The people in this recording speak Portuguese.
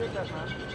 Chega, tá?